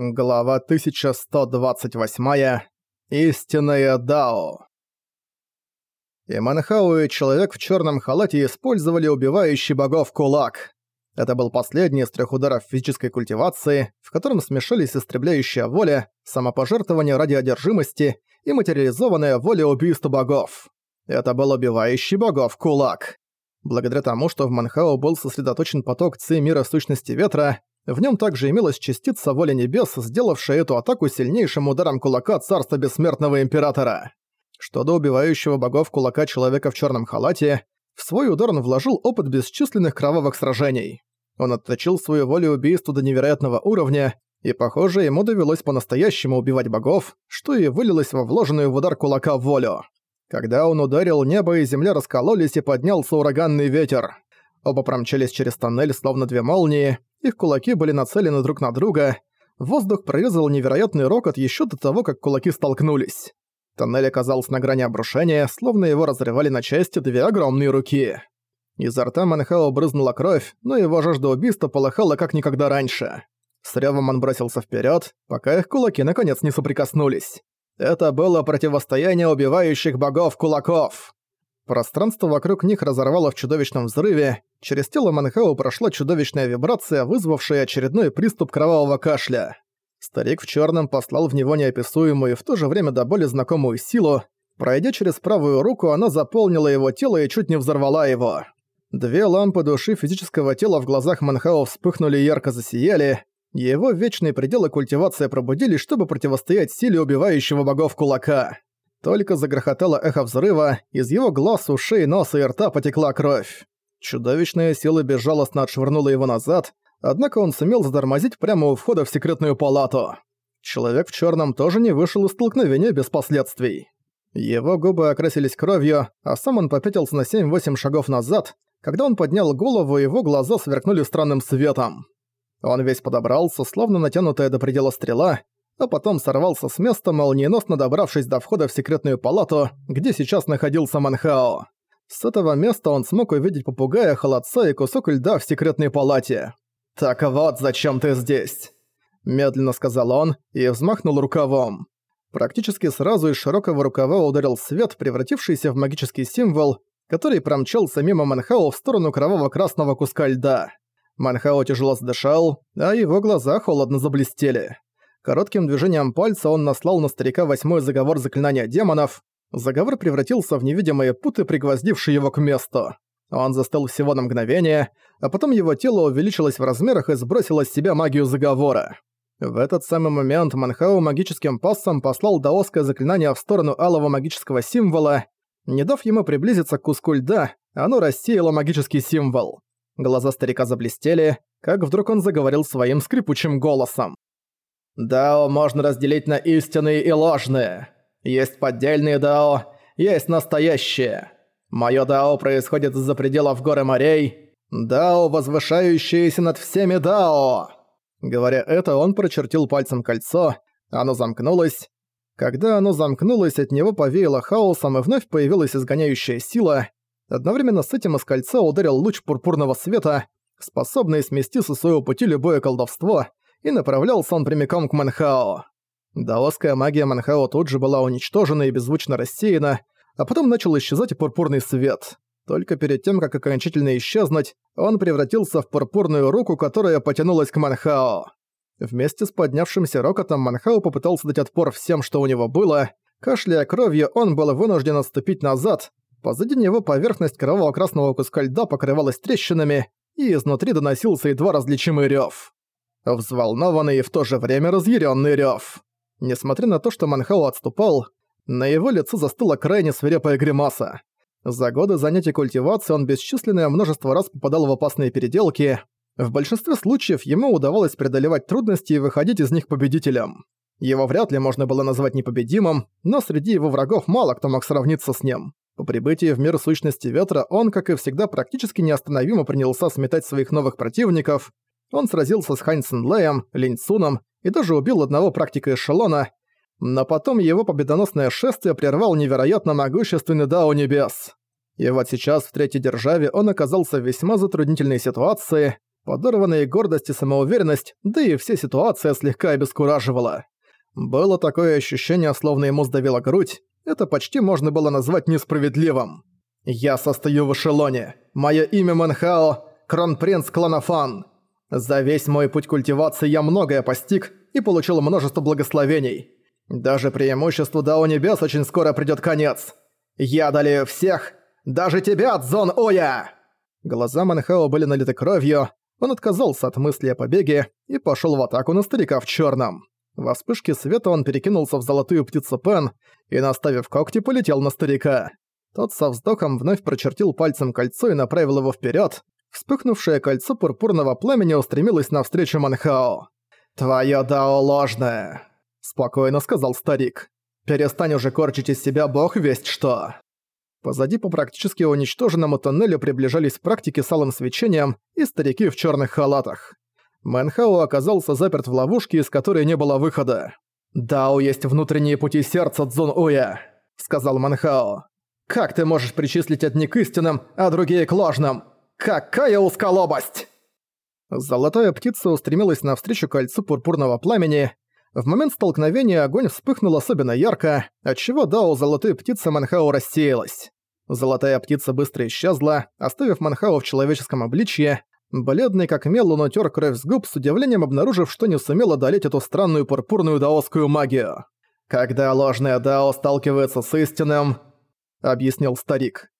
Глава 1128. Истинное Дао. И Манхау и Человек в черном халате использовали убивающий богов кулак. Это был последний из трех ударов физической культивации, в котором смешались истребляющая воля, самопожертвование ради одержимости и материализованная воля убийства богов. Это был убивающий богов кулак. Благодаря тому, что в Манхау был сосредоточен поток ци мира сущности ветра, в нем также имелась частица воли небес, сделавшая эту атаку сильнейшим ударом кулака царства бессмертного императора. Что до убивающего богов кулака человека в черном халате, в свой удар он вложил опыт бесчисленных кровавых сражений. Он отточил свою волю убийству до невероятного уровня, и, похоже, ему довелось по-настоящему убивать богов, что и вылилось во вложенную в удар кулака волю. Когда он ударил, небо и земля раскололись и поднялся ураганный ветер. Оба промчались через тоннель, словно две молнии, их кулаки были нацелены друг на друга. Воздух прорезал невероятный рокот еще до того, как кулаки столкнулись. Тоннель оказался на грани обрушения, словно его разрывали на части две огромные руки. Изо рта Манхао брызнула кровь, но его жажда убийства полыхала как никогда раньше. С рёвом он бросился вперед, пока их кулаки наконец не соприкоснулись. Это было противостояние убивающих богов кулаков. Пространство вокруг них разорвало в чудовищном взрыве, через тело Манхау прошла чудовищная вибрация, вызвавшая очередной приступ кровавого кашля. Старик в черном послал в него неописуемую и в то же время до боли знакомую силу. Пройдя через правую руку, она заполнила его тело и чуть не взорвала его. Две лампы души физического тела в глазах Манхао вспыхнули и ярко засияли. Его вечные пределы культивации пробудились, чтобы противостоять силе убивающего богов кулака. Только загрохотало эхо взрыва, из его глаз, ушей, носа и рта потекла кровь. Чудовищная сила безжалостно отшвырнула его назад, однако он сумел затормозить прямо у входа в секретную палату. Человек в черном тоже не вышел из столкновения без последствий. Его губы окрасились кровью, а сам он попятился на 7-8 шагов назад. Когда он поднял голову, его глаза сверкнули странным светом. Он весь подобрался, словно натянутая до предела стрела, а потом сорвался с места, молниеносно добравшись до входа в секретную палату, где сейчас находился Манхао. С этого места он смог увидеть попугая, холодца и кусок льда в секретной палате. «Так вот, зачем ты здесь?» Медленно сказал он и взмахнул рукавом. Практически сразу из широкого рукава ударил свет, превратившийся в магический символ, который промчался мимо Манхао в сторону кроваво-красного куска льда. Манхао тяжело задышал, а его глаза холодно заблестели. Коротким движением пальца он наслал на старика восьмой заговор заклинания демонов. Заговор превратился в невидимые путы, пригвоздившие его к месту. Он застыл всего на мгновение, а потом его тело увеличилось в размерах и сбросило с себя магию заговора. В этот самый момент Манхау магическим пассом послал даосское заклинание в сторону алого магического символа. Не дав ему приблизиться к куску льда, оно рассеяло магический символ. Глаза старика заблестели, как вдруг он заговорил своим скрипучим голосом. Дао можно разделить на истинные и ложные. Есть поддельные дао, есть настоящие. Моё дао происходит из-за пределов горы морей. Дао, возвышающееся над всеми дао. Говоря это, он прочертил пальцем кольцо, оно замкнулось. Когда оно замкнулось, от него повеяло хаосом и вновь появилась изгоняющая сила. Одновременно с этим из кольца ударил луч пурпурного света, способный смести со своего пути любое колдовство, и направлялся он прямиком к Манхао. Даосская магия Манхао тут же была уничтожена и беззвучно рассеяна, а потом начал исчезать и пурпурный свет. Только перед тем, как окончательно исчезнуть, он превратился в пурпурную руку, которая потянулась к Манхао. Вместе с поднявшимся рокотом Манхао попытался дать отпор всем, что у него было. Кашляя кровью, он был вынужден отступить назад. Позади него поверхность кроваво-красного куска льда покрывалась трещинами, и изнутри доносился едва различимый рёв. Взволнованный и в то же время разъяренный рев. Несмотря на то, что Манхао отступал, на его лице застыла крайне свирепая гримаса. За годы занятий культивацией он бесчисленное множество раз попадал в опасные переделки. В большинстве случаев ему удавалось преодолевать трудности и выходить из них победителем. Его вряд ли можно было назвать непобедимым, но среди его врагов мало кто мог сравниться с ним. По прибытии в мир сущности ветра он, как и всегда, практически неостановимо принялся сметать своих новых противников, он сразился с Хань Цинлеем, Линь Цуном и даже убил одного практика эшелона, но потом его победоносное шествие прервал невероятно могущественный Дао Небес. И вот сейчас в Третьей Державе он оказался в весьма затруднительной ситуации. Подорванная гордость и самоуверенность, да и вся ситуация слегка обескураживала. Было такое ощущение, словно ему сдавила грудь. Это почти можно было назвать несправедливым. «Я состою в эшелоне. Мое имя Манхао, кронпринц Кланафан. За весь мой путь культивации я многое постиг и получил множество благословений. Даже преимуществу Дао Небес очень скоро придёт конец. Я одолею всех, даже тебя, Дзон Оя!» Глаза Манхао были налиты кровью, он отказался от мысли о побеге и пошёл в атаку на старика в чёрном. Во вспышке света он перекинулся в золотую птицу Пен и, наставив когти, полетел на старика. Тот со вздохом вновь прочертил пальцем кольцо и направил его вперед. Вспыхнувшее кольцо пурпурного пламени устремилось навстречу Манхао. «Твоё дао ложное», — спокойно сказал старик. «Перестань уже корчить из себя бог весть что». Позади по практически уничтоженному тоннелю приближались практики с алым свечением и старики в черных халатах. Мэнхао оказался заперт в ловушке, из которой не было выхода. «Дао есть внутренние пути сердца Цзун Уя», — сказал Мэнхао. «Как ты можешь причислить одни к истинным, а другие к ложным? Какая узколобость!» Золотая птица устремилась навстречу кольцу пурпурного пламени. В момент столкновения огонь вспыхнул особенно ярко, отчего Дао золотой птицы Манхао рассеялась. Золотая птица быстро исчезла, оставив Манхао в человеческом обличье, Бледный как мел он утер кровь с губ, с удивлением обнаружив, что не сумел одолеть эту странную пурпурную даосскую магию. «Когда ложное дао сталкивается с истинным», — объяснил старик, —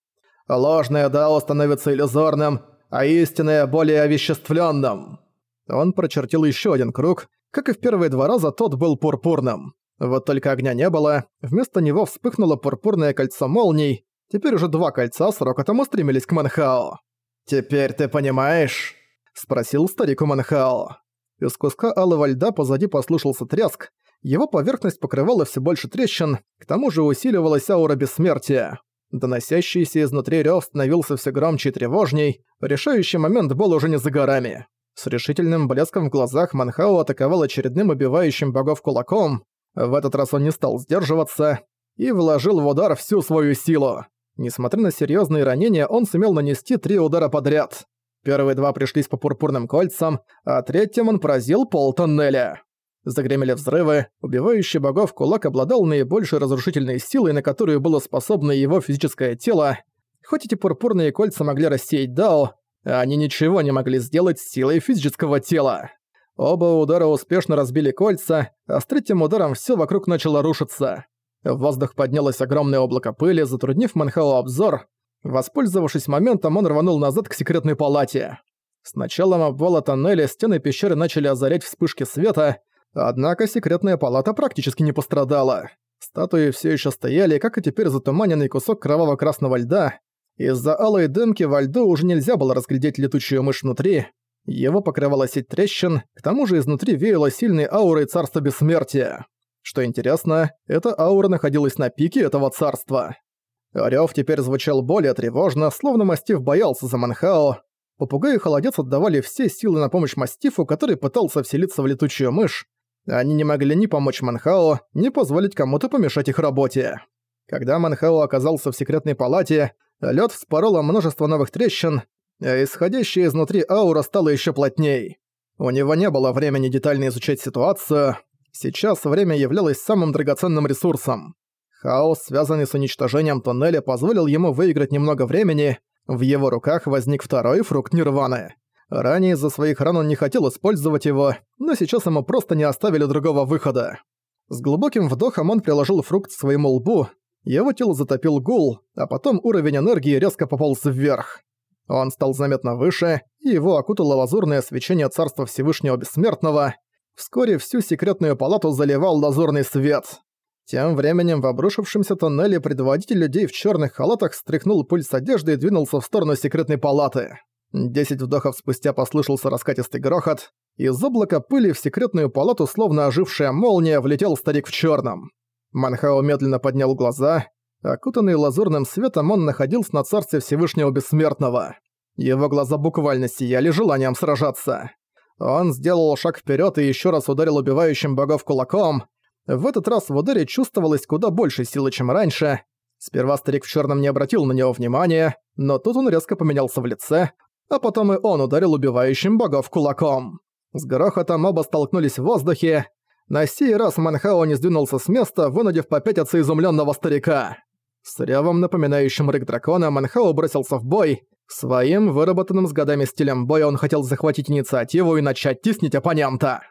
«ложное дао становится иллюзорным, а истинное более овеществленным». Он прочертил еще один круг, как и в первые два раза тот был пурпурным. Вот только огня не было, вместо него вспыхнуло пурпурное кольцо молний, теперь уже два кольца с рокотом устремились к Манхао. «Теперь ты понимаешь?» – спросил старик у Манхао. Из куска алого льда позади послышался треск, его поверхность покрывала все больше трещин, к тому же усиливалась аура бессмертия. Доносящийся изнутри рёв становился все громче и тревожней, решающий момент был уже не за горами. С решительным блеском в глазах Манхао атаковал очередным убивающим богов кулаком, в этот раз он не стал сдерживаться и вложил в удар всю свою силу. Несмотря на серьезные ранения, он сумел нанести три удара подряд. Первые два пришлись по пурпурным кольцам, а третьим он поразил пол тоннеля. Загремели взрывы, убивающий богов кулак обладал наибольшей разрушительной силой, на которую было способно его физическое тело. Хоть эти пурпурные кольца могли рассеять Дао, они ничего не могли сделать с силой физического тела. Оба удара успешно разбили кольца, а с третьим ударом все вокруг начало рушиться. В воздух поднялось огромное облако пыли, затруднив Манхао обзор. Воспользовавшись моментом, он рванул назад к секретной палате. С началом обвала тоннеля стены пещеры начали озарять вспышки света, однако секретная палата практически не пострадала. Статуи все еще стояли, как и теперь затуманенный кусок кроваво-красного льда. Из-за алой дымки во льду уже нельзя было разглядеть летучую мышь внутри. Его покрывала сеть трещин, к тому же изнутри веяло сильной аурой царства бессмертия. Что интересно, эта аура находилась на пике этого царства. Рёв теперь звучал более тревожно, словно мастиф боялся за Манхао. Попугай и холодец отдавали все силы на помощь мастифу, который пытался вселиться в летучую мышь. Они не могли ни помочь Манхао, ни позволить кому-то помешать их работе. Когда Манхао оказался в секретной палате, лед вспорола множество новых трещин, а исходящая изнутри аура стала еще плотней. У него не было времени детально изучать ситуацию, Сейчас время являлось самым драгоценным ресурсом. Хаос, связанный с уничтожением тоннеля, позволил ему выиграть немного времени. В его руках возник второй фрукт Нирваны. Ранее из-за своих ран он не хотел использовать его, но сейчас ему просто не оставили другого выхода. С глубоким вдохом он приложил фрукт своему лбу, его тело затопил гул, а потом уровень энергии резко пополз вверх. Он стал заметно выше, и его окутало лазурное свечение Царства Всевышнего Бессмертного – Вскоре всю секретную палату заливал лазурный свет. Тем временем в обрушившемся тоннеле предводитель людей в черных халатах стряхнул пыль с одежды и двинулся в сторону секретной палаты. Десять вдохов спустя послышался раскатистый грохот. Из облака пыли в секретную палату, словно ожившая молния, влетел старик в черном. Манхао медленно поднял глаза. Окутанный лазурным светом, он находился на царстве Всевышнего Бессмертного. Его глаза буквально сияли желанием сражаться. Он сделал шаг вперед и еще раз ударил убивающим богов кулаком. В этот раз в ударе чувствовалось куда больше силы, чем раньше. Сперва старик в черном не обратил на него внимания, но тут он резко поменялся в лице. А потом и он ударил убивающим богов кулаком. С грохотом оба столкнулись в воздухе. На сей раз Манхао не сдвинулся с места, вынудив попятиться изумленного старика. С ревом, напоминающим рык дракона, Манхао бросился в бой. Своим выработанным с годами стилем боя он хотел захватить инициативу и начать теснить оппонента.